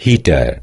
heater.